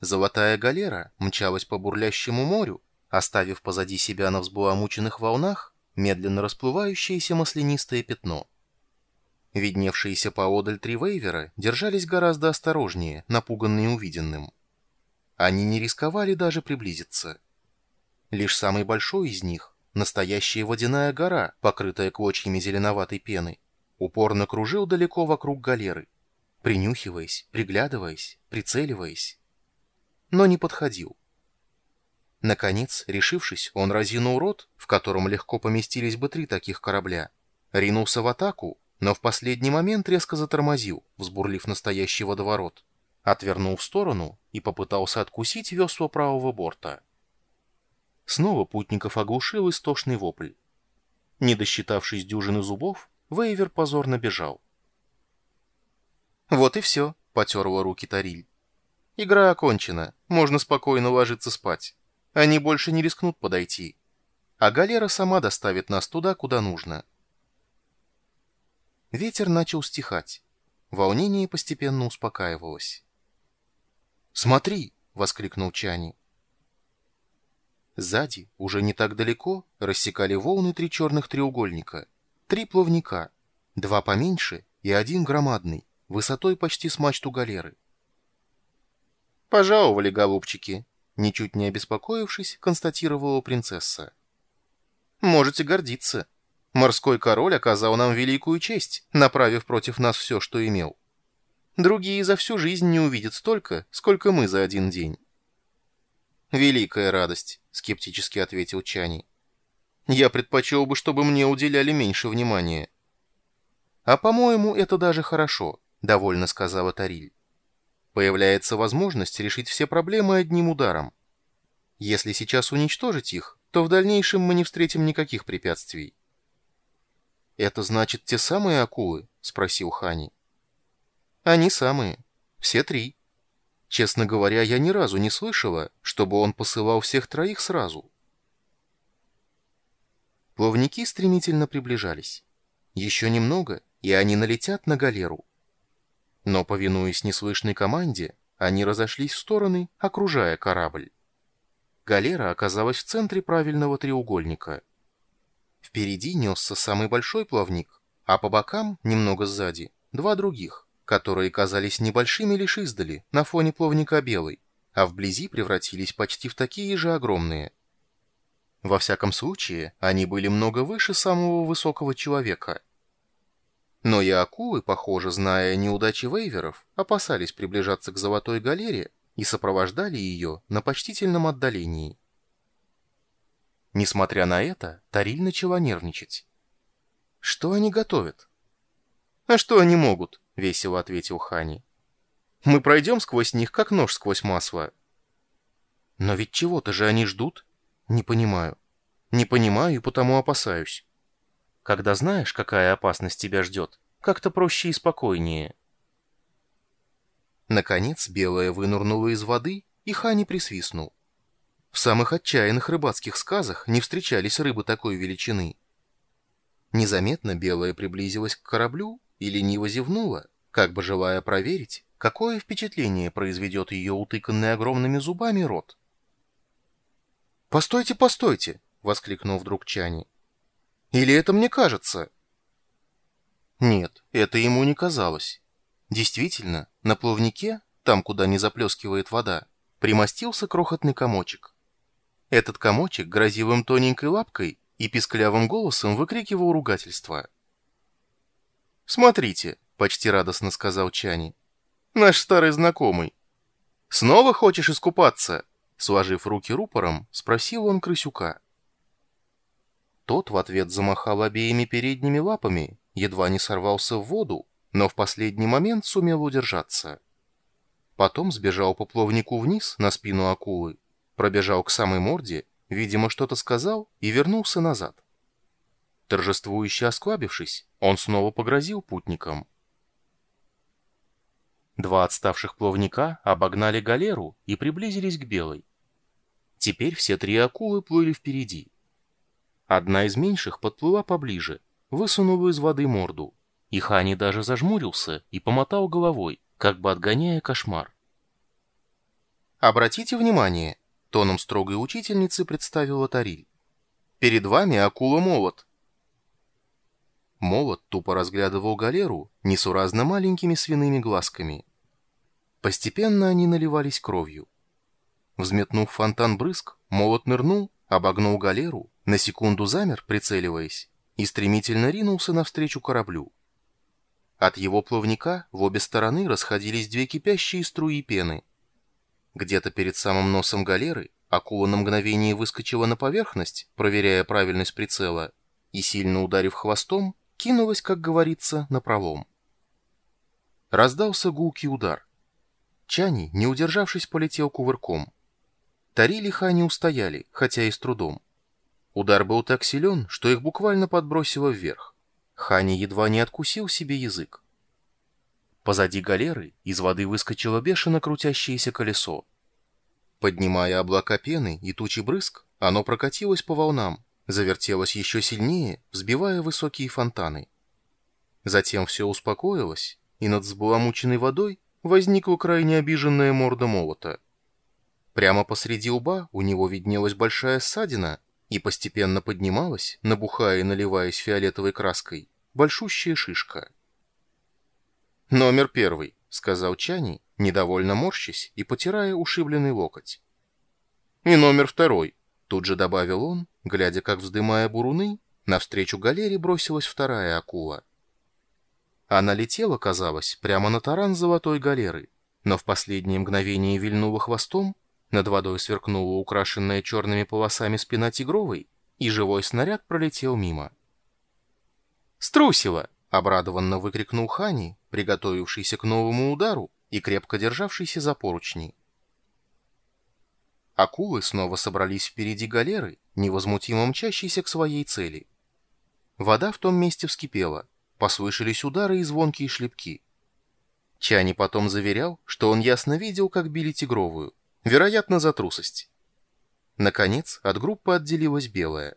Золотая галера мчалась по бурлящему морю, оставив позади себя на взбаламученных волнах медленно расплывающееся маслянистое пятно. Видневшиеся поодаль три вейвера держались гораздо осторожнее, напуганные увиденным. Они не рисковали даже приблизиться. Лишь самый большой из них, настоящая водяная гора, покрытая клочьями зеленоватой пены, упорно кружил далеко вокруг галеры, принюхиваясь, приглядываясь, прицеливаясь но не подходил. Наконец, решившись, он разинул рот, в котором легко поместились бы три таких корабля, ринулся в атаку, но в последний момент резко затормозил, взбурлив настоящий водоворот, отвернул в сторону и попытался откусить весло правого борта. Снова путников оглушил истошный вопль. Не досчитавшись дюжины зубов, Вейвер позорно бежал. «Вот и все», — потерла руки Тариль. Игра окончена, можно спокойно ложиться спать. Они больше не рискнут подойти. А галера сама доставит нас туда, куда нужно. Ветер начал стихать. Волнение постепенно успокаивалось. «Смотри!» — воскликнул Чани. Сзади, уже не так далеко, рассекали волны три черных треугольника. Три плавника. Два поменьше и один громадный, высотой почти с мачту галеры. «Пожаловали, голубчики!» Ничуть не обеспокоившись, констатировала принцесса. «Можете гордиться. Морской король оказал нам великую честь, направив против нас все, что имел. Другие за всю жизнь не увидят столько, сколько мы за один день». «Великая радость», — скептически ответил Чани. «Я предпочел бы, чтобы мне уделяли меньше внимания». «А, по-моему, это даже хорошо», — довольно сказала Тариль. Появляется возможность решить все проблемы одним ударом. Если сейчас уничтожить их, то в дальнейшем мы не встретим никаких препятствий. «Это значит те самые акулы?» — спросил Хани. «Они самые. Все три. Честно говоря, я ни разу не слышала, чтобы он посылал всех троих сразу». Плавники стремительно приближались. Еще немного, и они налетят на галеру. Но, повинуясь неслышной команде, они разошлись в стороны, окружая корабль. Галера оказалась в центре правильного треугольника. Впереди несся самый большой плавник, а по бокам, немного сзади, два других, которые казались небольшими лишь издали, на фоне плавника белый, а вблизи превратились почти в такие же огромные. Во всяком случае, они были много выше самого высокого человека — но и акулы, похоже, зная неудачи вейверов, опасались приближаться к Золотой галере и сопровождали ее на почтительном отдалении. Несмотря на это, Тариль начала нервничать. «Что они готовят?» «А что они могут?» — весело ответил Хани. «Мы пройдем сквозь них, как нож сквозь масло». «Но ведь чего-то же они ждут?» «Не понимаю. Не понимаю и потому опасаюсь». Когда знаешь, какая опасность тебя ждет, как-то проще и спокойнее. Наконец белая вынурнула из воды, и Хани присвистнул. В самых отчаянных рыбацких сказах не встречались рыбы такой величины. Незаметно белая приблизилась к кораблю и лениво зевнула, как бы желая проверить, какое впечатление произведет ее утыканный огромными зубами рот. «Постойте, постойте!» — воскликнул вдруг Чани. Или это мне кажется? Нет, это ему не казалось. Действительно, на плавнике, там, куда не заплескивает вода, примостился крохотный комочек. Этот комочек грозил им тоненькой лапкой и писклявым голосом выкрикивал ругательство. «Смотрите», — почти радостно сказал Чани, — «наш старый знакомый. Снова хочешь искупаться?» Сложив руки рупором, спросил он крысюка. Тот в ответ замахал обеими передними лапами, едва не сорвался в воду, но в последний момент сумел удержаться. Потом сбежал по плавнику вниз на спину акулы, пробежал к самой морде, видимо, что-то сказал и вернулся назад. Торжествующе осклабившись, он снова погрозил путникам. Два отставших плавника обогнали галеру и приблизились к белой. Теперь все три акулы плыли впереди. Одна из меньших подплыла поближе, высунула из воды морду. И Хани даже зажмурился и помотал головой, как бы отгоняя кошмар. «Обратите внимание», — тоном строгой учительницы представила Тариль. «Перед вами акула-молот». Молот тупо разглядывал галеру несуразно маленькими свиными глазками. Постепенно они наливались кровью. Взметнув фонтан брызг, молот нырнул, обогнул галеру, на секунду замер, прицеливаясь, и стремительно ринулся навстречу кораблю. От его плавника в обе стороны расходились две кипящие струи пены. Где-то перед самым носом галеры акула на мгновение выскочила на поверхность, проверяя правильность прицела, и, сильно ударив хвостом, кинулась, как говорится, на пролом. Раздался гулкий удар. Чани, не удержавшись, полетел кувырком. Тари лиха не устояли, хотя и с трудом. Удар был так силен, что их буквально подбросило вверх. Хани едва не откусил себе язык. Позади галеры из воды выскочило бешено крутящееся колесо. Поднимая облака пены и тучи брызг, оно прокатилось по волнам, завертелось еще сильнее, взбивая высокие фонтаны. Затем все успокоилось, и над взбаламученной водой возникла крайне обиженная морда молота. Прямо посреди уба у него виднелась большая ссадина, и постепенно поднималась, набухая и наливаясь фиолетовой краской, большущая шишка. «Номер первый», — сказал Чани, недовольно морщась и потирая ушибленный локоть. «И номер второй», — тут же добавил он, глядя, как, вздымая буруны, навстречу галере бросилась вторая акула. Она летела, казалось, прямо на таран золотой галеры, но в последнее мгновение вильнула хвостом над водой сверкнула украшенная черными полосами спина тигровой, и живой снаряд пролетел мимо. «Струсила!» — обрадованно выкрикнул Хани, приготовившийся к новому удару и крепко державшийся за поручни. Акулы снова собрались впереди галеры, невозмутимо мчащейся к своей цели. Вода в том месте вскипела, послышались удары и звонкие шлепки. Чани потом заверял, что он ясно видел, как били тигровую. Вероятно, за трусость. Наконец, от группы отделилась белая.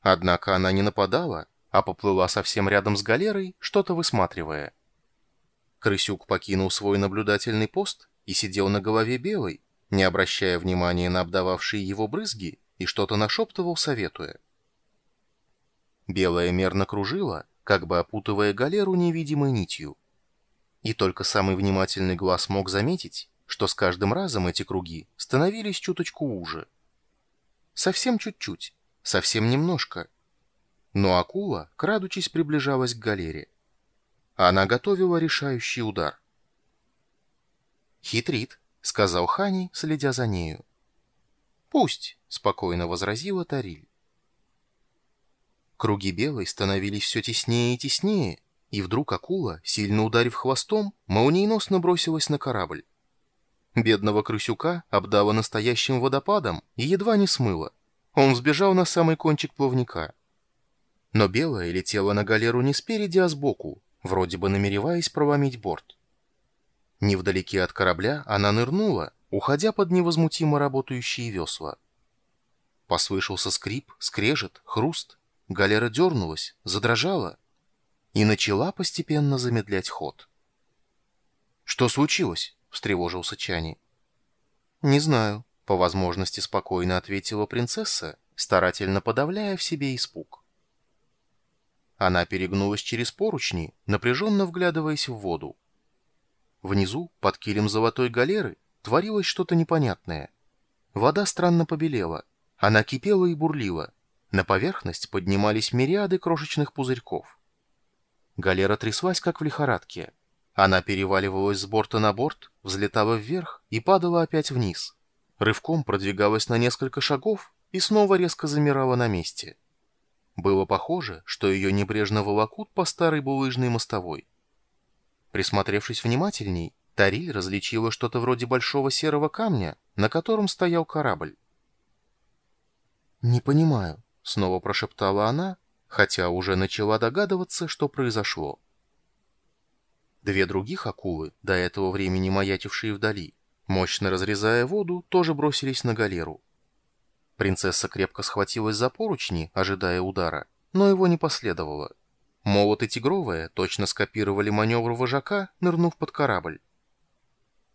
Однако она не нападала, а поплыла совсем рядом с галерой, что-то высматривая. Крысюк покинул свой наблюдательный пост и сидел на голове белой, не обращая внимания на обдававшие его брызги, и что-то нашептывал, советуя. Белая мерно кружила, как бы опутывая галеру невидимой нитью. И только самый внимательный глаз мог заметить, что с каждым разом эти круги становились чуточку уже. Совсем чуть-чуть, совсем немножко. Но акула, крадучись, приближалась к галере. Она готовила решающий удар. «Хитрит», — сказал Хани, следя за нею. «Пусть», — спокойно возразила Тариль. Круги белой становились все теснее и теснее, и вдруг акула, сильно ударив хвостом, молниеносно бросилась на корабль. Бедного крысюка обдало настоящим водопадом и едва не смыло. Он сбежал на самый кончик плавника. Но белая летела на галеру не спереди, а сбоку, вроде бы намереваясь проломить борт. Невдалеке от корабля она нырнула, уходя под невозмутимо работающие весла. Послышался скрип, скрежет, хруст. Галера дернулась, задрожала и начала постепенно замедлять ход. «Что случилось?» Встревожился Чани. «Не знаю», — по возможности спокойно ответила принцесса, старательно подавляя в себе испуг. Она перегнулась через поручни, напряженно вглядываясь в воду. Внизу, под килем золотой галеры, творилось что-то непонятное. Вода странно побелела. Она кипела и бурлила. На поверхность поднимались мириады крошечных пузырьков. Галера тряслась, как в лихорадке. Она переваливалась с борта на борт, взлетала вверх и падала опять вниз. Рывком продвигалась на несколько шагов и снова резко замирала на месте. Было похоже, что ее небрежно волокут по старой булыжной мостовой. Присмотревшись внимательней, Тариль различила что-то вроде большого серого камня, на котором стоял корабль. «Не понимаю», — снова прошептала она, хотя уже начала догадываться, что произошло. Две других акулы, до этого времени маячившие вдали, мощно разрезая воду, тоже бросились на галеру. Принцесса крепко схватилась за поручни, ожидая удара, но его не последовало. Молот и тигровая точно скопировали маневр вожака, нырнув под корабль.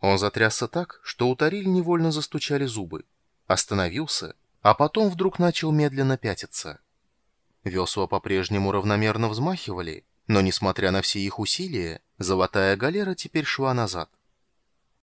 Он затрясся так, что у Тариль невольно застучали зубы. Остановился, а потом вдруг начал медленно пятиться. Весла по-прежнему равномерно взмахивали, но, несмотря на все их усилия, золотая галера теперь шла назад.